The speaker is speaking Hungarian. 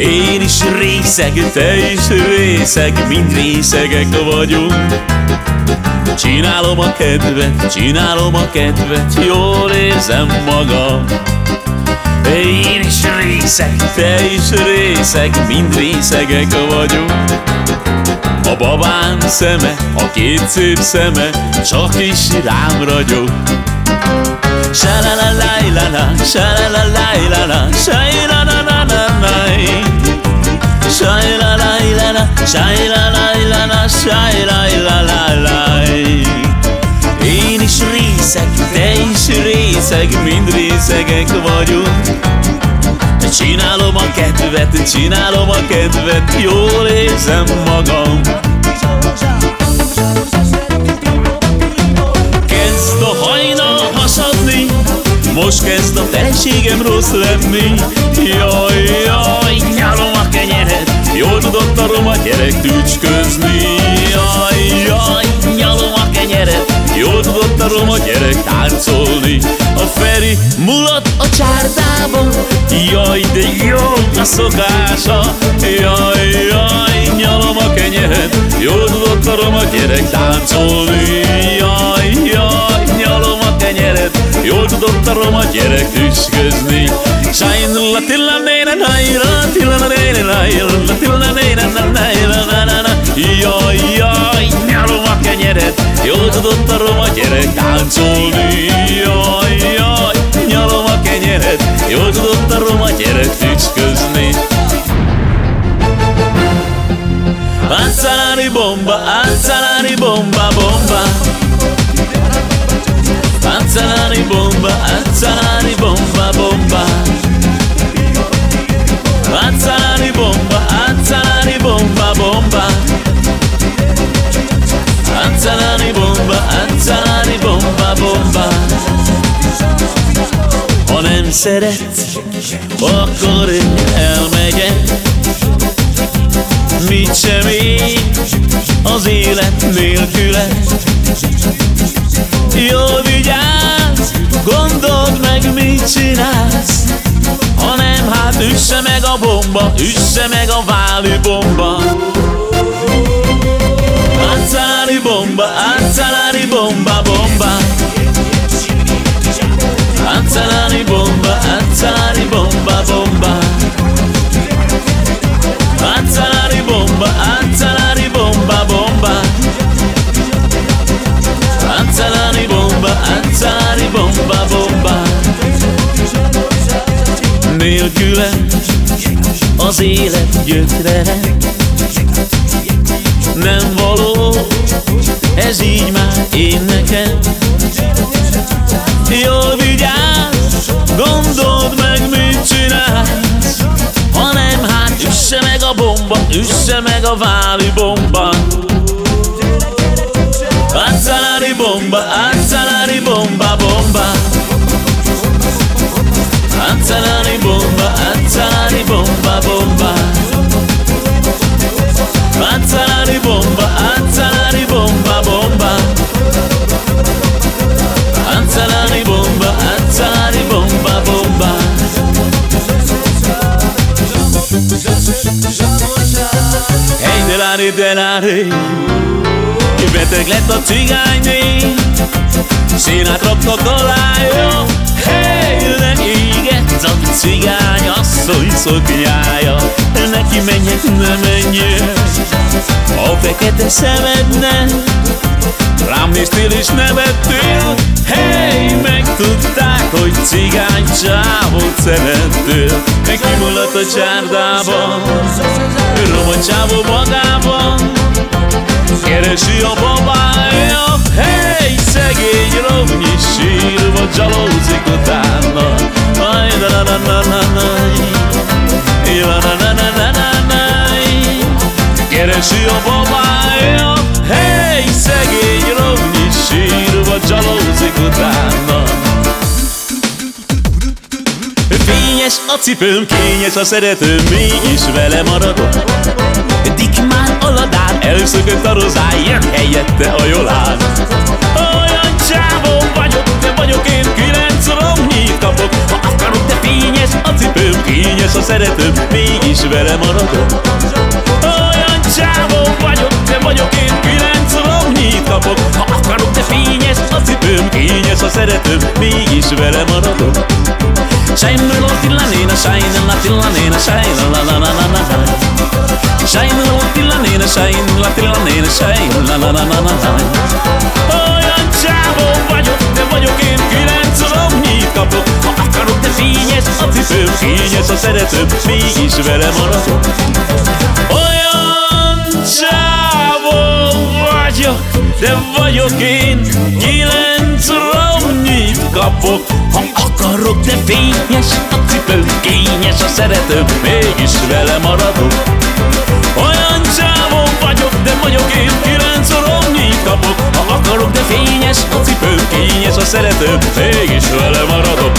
Én is részeg, te is részeg, mind részegek vagyunk. Csinálom a kedvet, csinálom a kedvet, jól érzem magam. Én is részeg, te is részeg, mind részegek vagyunk. A babám szeme, a két szép szeme, csak is rám ragyog. Sha la la la la la, sha la la la la la, sha la la la la la. Sha la la la la, la la. Én is részeg, te is részeg, mind részegek vagyunk. Csinálom a kedvet, csinálom a kedvet, jól érzem magam. Kezd a hajnal hasadni Most kezd a feleségem rossz lenni Jaj, jaj, Jól tudott a roma gyerek tücsközni. Jaj, jaj, nyalom a kenyeret. Jól tudott a roma gyerek táncolni. A Feri mulat a csárdában. Jaj, de jó a szokása. Jaj, jaj, nyalom a kenyeret. Jól tudott a roma gyerek táncolni. Jaj, jaj, nyalom a kenyeret. Jól tudott a roma gyerek tüsközni Sajn la tilla néna naira Tilla la néna Jól tudott a roma gyerek táncolni. Jaj, jaj, nyalom a kenyeret Jól tudott a roma gyerek tücsközni. Azzalani bomba, bomba, bomba Ha nem szeret, akkor én elmegyek. Mit sem én az élet nélküle. Jól vigyázz, gondold meg mit csinálsz. Ha nem, hát üsse meg a bomba, üsse meg a váli bomba. Azzalani bomba, azzalani bomba, bomba azzalani bomba, bomba. Azzalani bomba, azzalani bomba, bomba. Azzalani bomba, azzalani bomba, bomba. Nélküle az élet gyökre. Nem való, ez így már én nekem. Jól üsse meg a váli bomba. Azzalari bomba, azzalari bomba, bomba Azzalari bomba, azzalari bomba, bomba Azzalari bomba, azzalari bomba, bomba Azzalari bomba, azzalari bomba, bomba. Hey, delari, delari Beteg lett a cigányné Színát raktak alá, jó. Hey, de égett a cigány asszony szoknyája. Neki menjek, ne menjek A fekete szemedne Rám néztél és nevettél. Hey, cigány csávot szerettél Meg kimulat a csárdában Roma csávó magában Keresi a babája Hey, szegény romnyi sírva Csalózik utána Aj, da na na na na na Keresi a babája a cipőm, kényes a szeretőm, mégis vele maradok. Dikmán aladán, elszökött a rozán, jön helyette a jolán. Olyan csávó vagyok, de vagyok én, kilenc romnyit kapok. Ha akarok, de fényes a cipőm, kényes a szeretőm, mégis vele maradok. Olyan csávó vagyok, de vagyok én, kilenc romnyit kapok. Ha akarok, de fényes a cipőm, kényes a szeretőm, mégis vele maradok. Shine la tilla nena, shine la tilla nena, shine la la la la la la Shine la tilla nena, shine la tilla nena, shine la la la la la la Olyan csávó vagyok, de vagyok én kilenc romnyit kapok. Ha akarok, de fényes a cipőm, kényes a szeretőm, mégis vele maradok. Olyan csávó vagyok, de vagyok én Kilenc kapok Ha akarok, de fényes a cipő Kényes a szerető, mégis vele maradok. Olyan csávó vagyok, de vagyok én Kilenc romnyit kapok. Ha akarok, de fényes a cipő Kényes a szerető, mégis vele maradok